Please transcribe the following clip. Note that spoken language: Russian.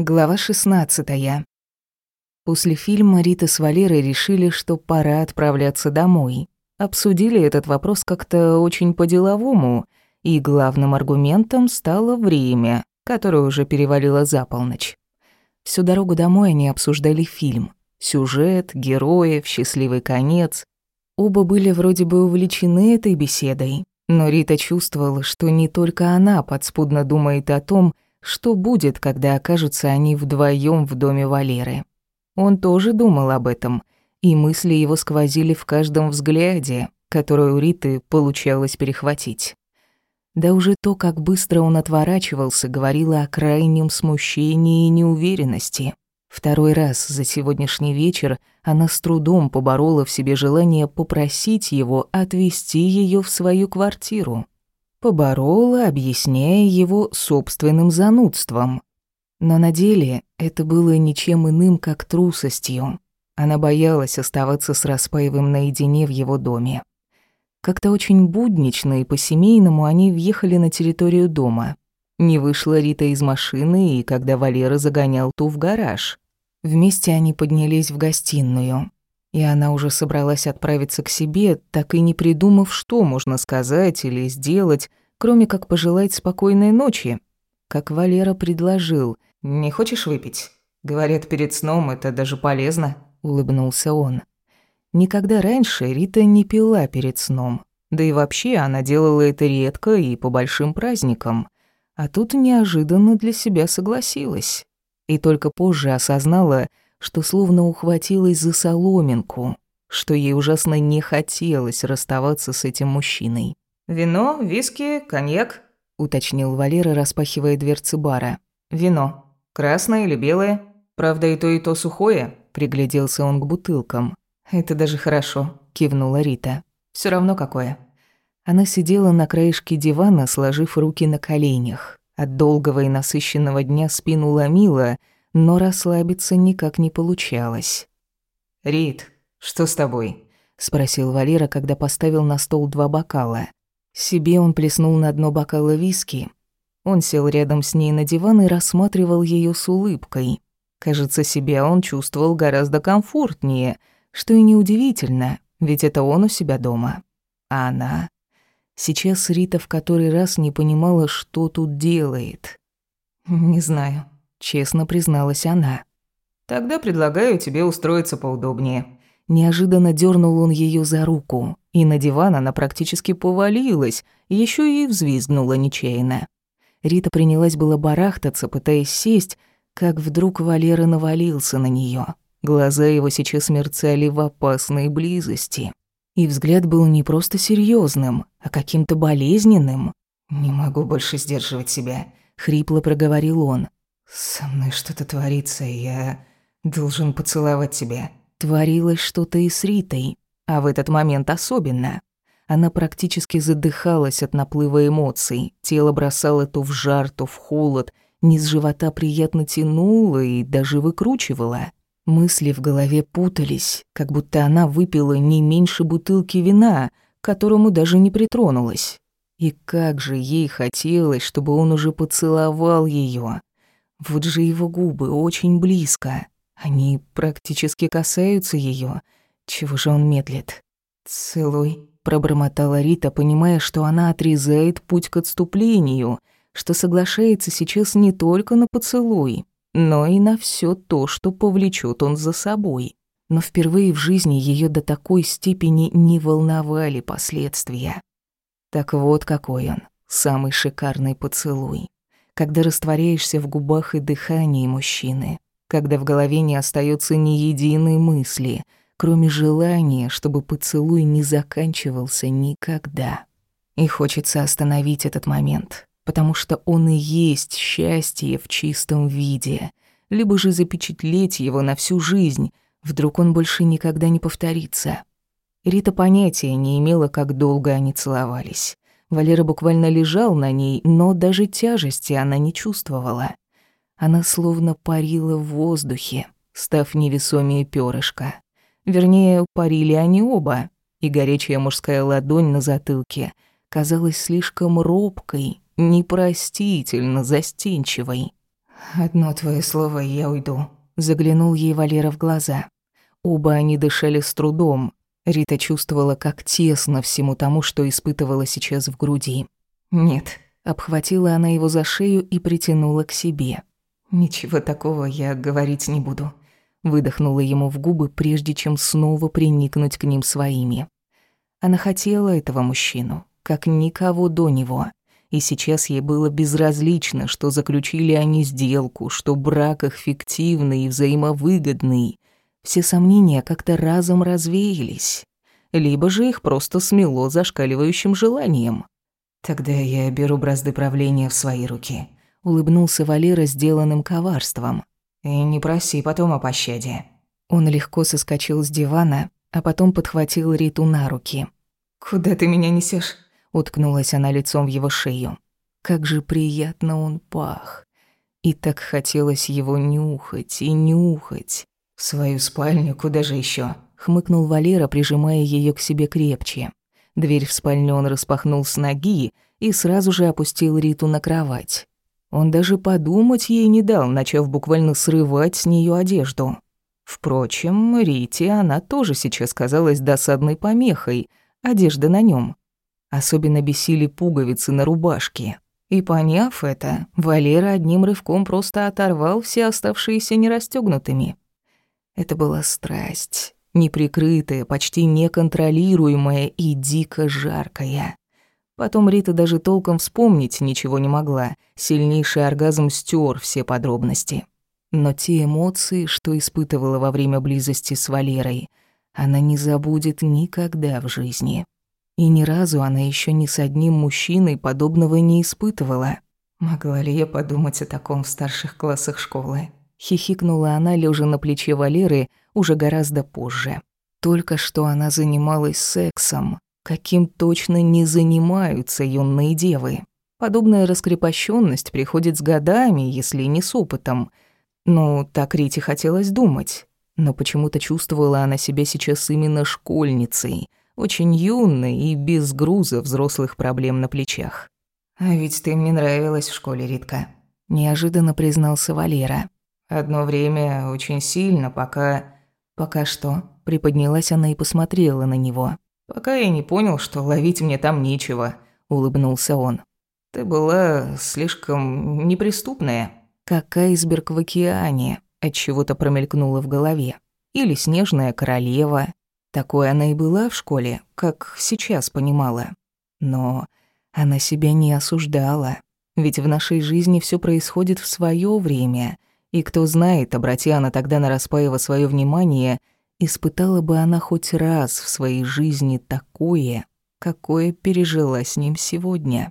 Глава 16. После фильма Рита с Валерой решили, что пора отправляться домой. Обсудили этот вопрос как-то очень по-деловому, и главным аргументом стало время, которое уже перевалило за полночь. Всю дорогу домой они обсуждали фильм. Сюжет, героев, счастливый конец. Оба были вроде бы увлечены этой беседой, но Рита чувствовала, что не только она подспудно думает о том, что будет, когда окажутся они вдвоем в доме Валеры. Он тоже думал об этом, и мысли его сквозили в каждом взгляде, который у Риты получалось перехватить. Да уже то, как быстро он отворачивался, говорило о крайнем смущении и неуверенности. Второй раз за сегодняшний вечер она с трудом поборола в себе желание попросить его отвезти ее в свою квартиру поборола, объясняя его собственным занудством. Но на деле это было ничем иным, как трусостью. Она боялась оставаться с Распаевым наедине в его доме. Как-то очень буднично и по-семейному они въехали на территорию дома. Не вышла Рита из машины, и когда Валера загонял ту в гараж. Вместе они поднялись в гостиную и она уже собралась отправиться к себе, так и не придумав, что можно сказать или сделать, кроме как пожелать спокойной ночи. Как Валера предложил. «Не хочешь выпить? Говорят, перед сном это даже полезно», — улыбнулся он. Никогда раньше Рита не пила перед сном. Да и вообще она делала это редко и по большим праздникам. А тут неожиданно для себя согласилась. И только позже осознала, что словно ухватилась за соломинку, что ей ужасно не хотелось расставаться с этим мужчиной. «Вино, виски, коньяк?» — уточнил Валера, распахивая дверцы бара. «Вино. Красное или белое? Правда, и то, и то сухое?» — пригляделся он к бутылкам. «Это даже хорошо», — кивнула Рита. Все равно какое». Она сидела на краешке дивана, сложив руки на коленях. От долгого и насыщенного дня спину ломила — но расслабиться никак не получалось. «Рит, что с тобой?» — спросил Валера, когда поставил на стол два бокала. Себе он плеснул на дно бокала виски. Он сел рядом с ней на диван и рассматривал ее с улыбкой. Кажется, себя он чувствовал гораздо комфортнее, что и неудивительно, ведь это он у себя дома. А она... Сейчас Рита в который раз не понимала, что тут делает. «Не знаю», честно призналась она. Тогда предлагаю тебе устроиться поудобнее. Неожиданно дернул он ее за руку, и на диван она практически повалилась, еще и взвизгнула нечаянно. Рита принялась было барахтаться, пытаясь сесть, как вдруг Валера навалился на нее. Глаза его сейчас мерцали в опасной близости. И взгляд был не просто серьезным, а каким-то болезненным. «Не могу больше сдерживать себя», — хрипло проговорил он. «Со мной что-то творится, и я должен поцеловать тебя». Творилось что-то и с Ритой, а в этот момент особенно. Она практически задыхалась от наплыва эмоций, тело бросало то в жар, то в холод, низ живота приятно тянуло и даже выкручивало. Мысли в голове путались, как будто она выпила не меньше бутылки вина, к которому даже не притронулась. И как же ей хотелось, чтобы он уже поцеловал ее. Вот же его губы очень близко. Они практически касаются ее. Чего же он медлит? «Целуй», — пробормотала Рита, понимая, что она отрезает путь к отступлению, что соглашается сейчас не только на поцелуй, но и на все то, что повлечет он за собой. Но впервые в жизни ее до такой степени не волновали последствия. Так вот какой он, самый шикарный поцелуй когда растворяешься в губах и дыхании мужчины, когда в голове не остается ни единой мысли, кроме желания, чтобы поцелуй не заканчивался никогда. И хочется остановить этот момент, потому что он и есть счастье в чистом виде, либо же запечатлеть его на всю жизнь, вдруг он больше никогда не повторится. Рита понятия не имела, как долго они целовались. Валера буквально лежал на ней, но даже тяжести она не чувствовала. Она словно парила в воздухе, став невесомее перышко. Вернее, парили они оба, и горячая мужская ладонь на затылке казалась слишком робкой, непростительно застенчивой. «Одно твое слово, и я уйду», — заглянул ей Валера в глаза. Оба они дышали с трудом. Рита чувствовала, как тесно всему тому, что испытывала сейчас в груди. «Нет», — обхватила она его за шею и притянула к себе. «Ничего такого я говорить не буду», — выдохнула ему в губы, прежде чем снова приникнуть к ним своими. Она хотела этого мужчину, как никого до него и сейчас ей было безразлично, что заключили они сделку, что брак их фиктивный и взаимовыгодный. Все сомнения как-то разом развеялись. Либо же их просто смело зашкаливающим желанием. «Тогда я беру бразды правления в свои руки», — улыбнулся Валера сделанным коварством. «И не проси потом о пощаде». Он легко соскочил с дивана, а потом подхватил Риту на руки. «Куда ты меня несешь? Уткнулась она лицом в его шею. Как же приятно он пах. И так хотелось его нюхать и нюхать. В свою спальню, куда же еще? хмыкнул Валера, прижимая ее к себе крепче. Дверь в спальню он распахнул с ноги и сразу же опустил Риту на кровать. Он даже подумать ей не дал, начав буквально срывать с нее одежду. Впрочем, Рите она тоже сейчас казалась досадной помехой, одежда на нем. Особенно бесили пуговицы на рубашке. И поняв это, Валера одним рывком просто оторвал все оставшиеся нерастёгнутыми. Это была страсть, неприкрытая, почти неконтролируемая и дико жаркая. Потом Рита даже толком вспомнить ничего не могла. Сильнейший оргазм стер все подробности. Но те эмоции, что испытывала во время близости с Валерой, она не забудет никогда в жизни. И ни разу она еще ни с одним мужчиной подобного не испытывала. Могла ли я подумать о таком в старших классах школы? Хихикнула она, лежа на плече Валеры, уже гораздо позже. Только что она занималась сексом, каким точно не занимаются юные девы. Подобная раскрепощенность приходит с годами, если не с опытом. Ну, так Рите хотелось думать. Но почему-то чувствовала она себя сейчас именно школьницей, очень юной и без груза взрослых проблем на плечах. «А ведь ты мне нравилась в школе, Ритка», — неожиданно признался Валера. «Одно время очень сильно, пока...» «Пока что?» — приподнялась она и посмотрела на него. «Пока я не понял, что ловить мне там нечего», — улыбнулся он. «Ты была слишком неприступная». «Как айсберг в океане», — отчего-то промелькнуло в голове. «Или снежная королева, такой она и была в школе, как сейчас понимала. Но она себя не осуждала. Ведь в нашей жизни все происходит в свое время. И кто знает, обрати она тогда на Распаева свое внимание, испытала бы она хоть раз в своей жизни такое, какое пережила с ним сегодня.